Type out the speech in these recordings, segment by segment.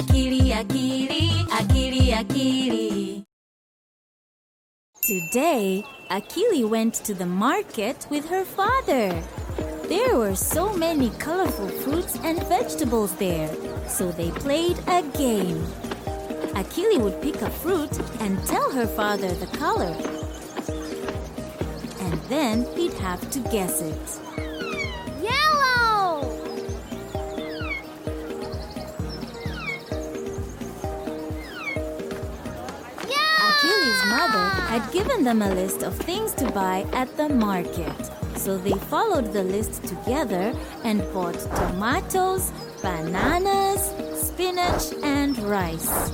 Akili, akili, akili, akili. Today, Akili went to the market with her father. There were so many colorful fruits and vegetables there, so they played a game. Akili would pick a fruit and tell her father the color. And then he'd have to guess it. Had given them a list of things to buy at the market. So they followed the list together and bought tomatoes, bananas, spinach, and rice.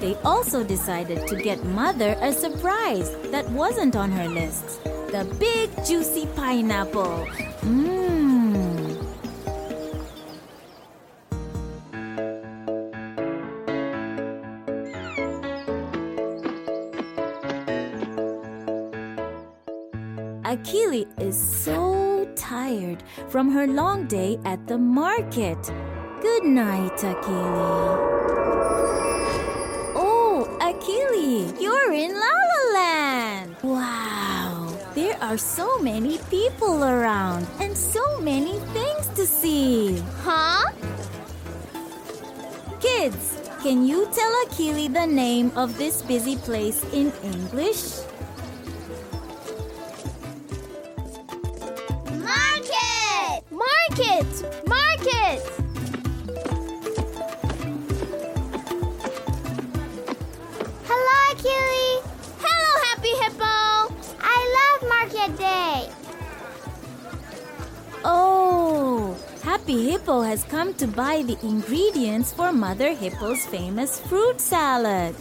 They also decided to get Mother a surprise that wasn't on her list the big juicy pineapple. Mmm. Akili is so tired from her long day at the market. Good night, Akili. Oh, Akili, you're in La La Land. Wow, there are so many people around and so many things to see. Huh? Kids, can you tell Akili the name of this busy place in English? Market! Market! Hello, Akili. Hello, Happy Hippo. I love Market Day. Oh, Happy Hippo has come to buy the ingredients for Mother Hippo's famous fruit salad.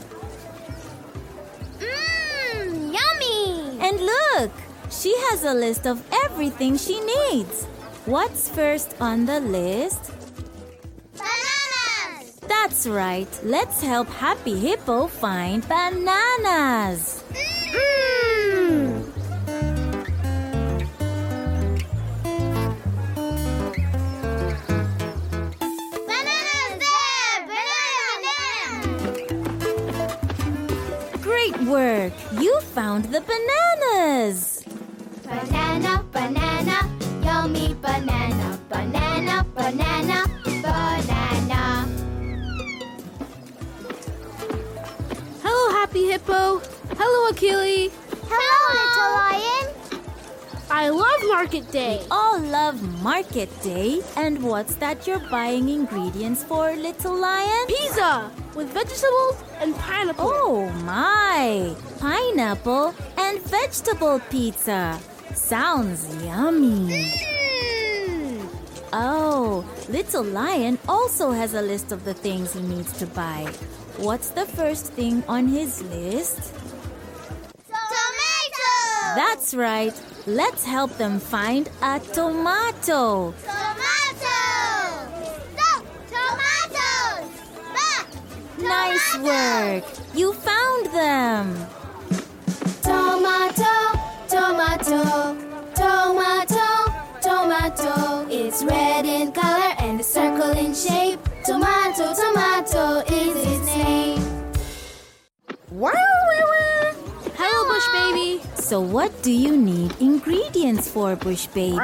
Mmm, yummy! And look, she has a list of everything she needs. What's first on the list? Bananas! That's right. Let's help Happy Hippo find bananas. Mmm! Bananas there! Banana, banana! Great work. You found the bananas. Banana, banana, Happy Hippo. Hello, Akili. Hello, little lion. I love Market Day. We All love Market Day. And what's that you're buying ingredients for, little lion? Pizza with vegetables and pineapple. Oh my! Pineapple and vegetable pizza. Sounds yummy. Mmm. Oh, Little Lion also has a list of the things he needs to buy. What's the first thing on his list? Tomato. That's right. Let's help them find a tomato. Tomato. Stop. Tomatoes. Back. Nice work. You found them. Tomato, tomato, tomato, tomato. It's red in color and a circle in shape. Tomato, tomato is its name. Hello, Bush Baby. So, what do you need ingredients for, Bush Baby?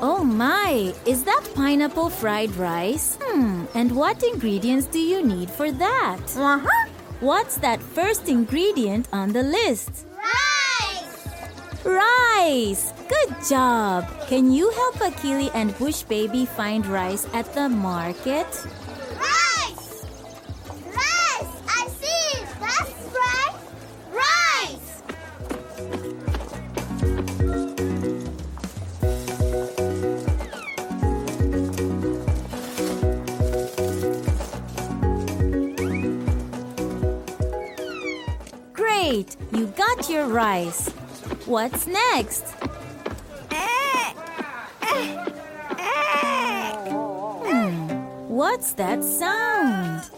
Oh my, is that pineapple fried rice? Hmm, and what ingredients do you need for that? Uh-huh. What's that first ingredient on the list? Rice. Rice! Good job! Can you help Akili and Bush Baby find rice at the market? Great! You got your rice. What's next? Hmm, what's that sound?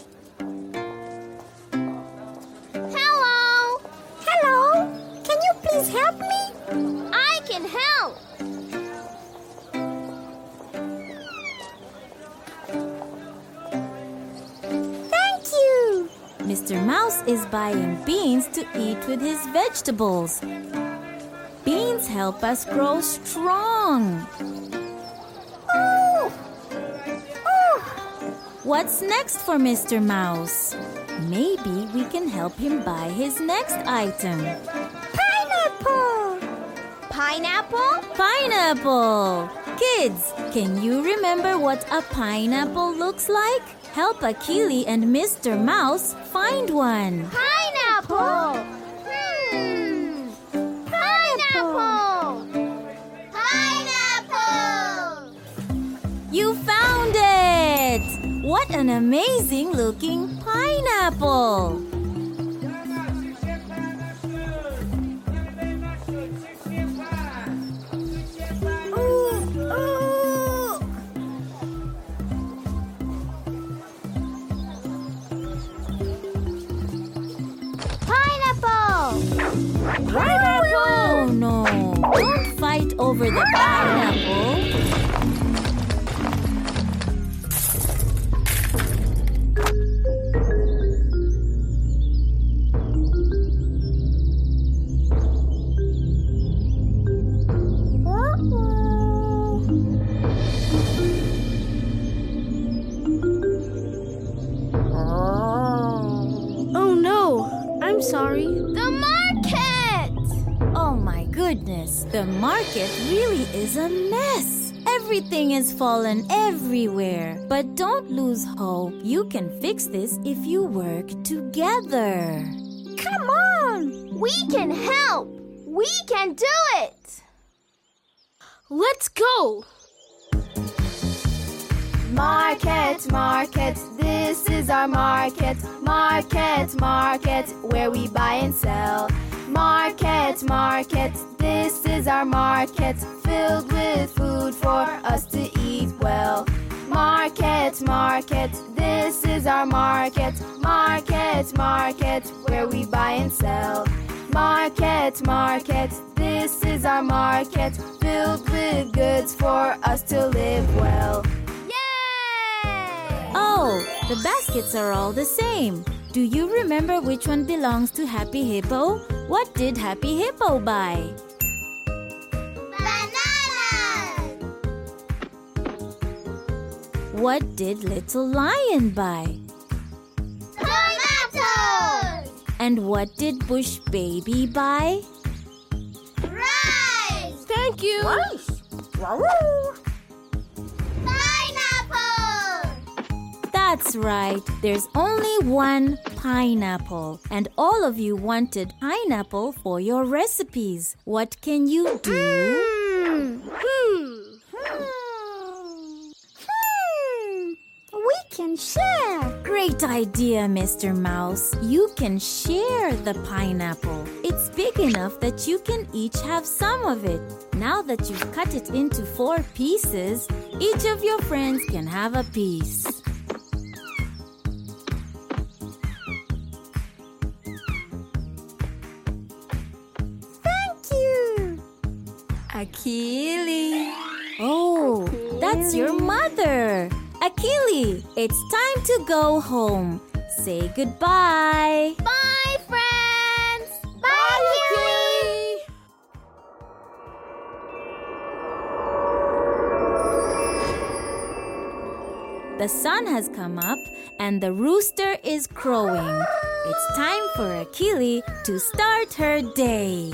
Hello. Hello. Can you please help me? I can help. Mr. Mouse is buying beans to eat with his vegetables. Beans help us grow strong. Oh. Oh. What's next for Mr. Mouse? Maybe we can help him buy his next item. Pineapple! Pineapple? Pineapple! Kids, can you remember what a pineapple looks like? Help Akili and Mr. Mouse find one. Pineapple! Hmm. Pineapple! Pineapple! You found it! What an amazing looking pineapple! Pineapple! Over the pineapple. Goodness, the market really is a mess. Everything is fallen everywhere. But don't lose hope. You can fix this if you work together. Come on! We can help! We can do it! Let's go. Market, market, this is our market. Market, market, where we buy and sell. Market, market, this is our market. Filled with food for us to eat well. Market, market, this is our market. Market, market, where we buy and sell. Market, market, this is our market. Filled with goods for us to live well. Yay! Oh, the baskets are all the same. Do you remember which one belongs to Happy Hippo? What did Happy Hippo buy? What did Little Lion buy? Tomatoes! And what did Bush Baby buy? Rice! Thank you. Rice! Pineapple! That's right, there's only one pineapple. And all of you wanted pineapple for your recipes. What can you do? Hmm. We can share. Great idea, Mr. Mouse. You can share the pineapple. It's big enough that you can each have some of it. Now that you've cut it into four pieces, each of your friends can have a piece. Thank you. Akili. Oh, that's your mother. Akili, it's time to go home. Say goodbye. Bye, friends. Bye, Kili. The sun has come up and the rooster is crowing. It's time for Akili to start her day.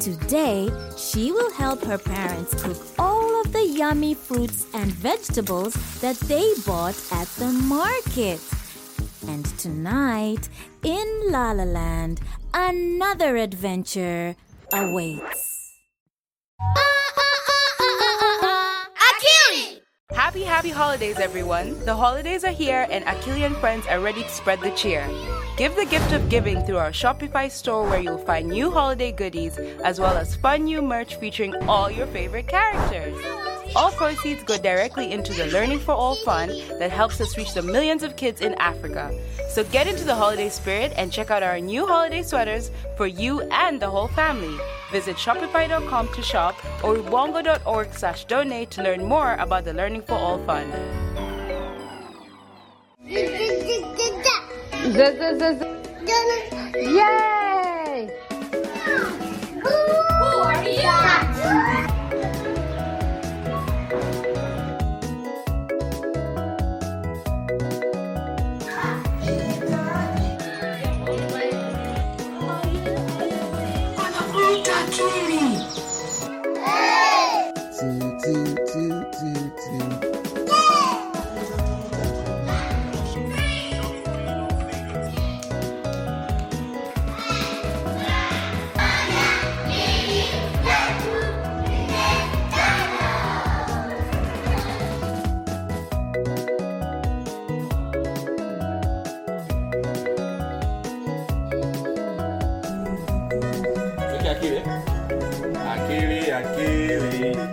Today, she will help her parents cook all of the yummy fruits and vegetables that they bought at the market. And tonight, in La La Land, another adventure awaits. Akili! Happy, happy holidays, everyone! The holidays are here, and Akili and friends are ready to spread the cheer. Give the gift of giving through our Shopify store where you'll find new holiday goodies as well as fun new merch featuring all your favorite characters. All proceeds go directly into the Learning for All Fund that helps us reach the millions of kids in Africa. So get into the holiday spirit and check out our new holiday sweaters for you and the whole family. Visit shopify.com to shop or ubongo.org slash donate to learn more about the Learning for All Fund. Yay! Who are you? Akili, akili.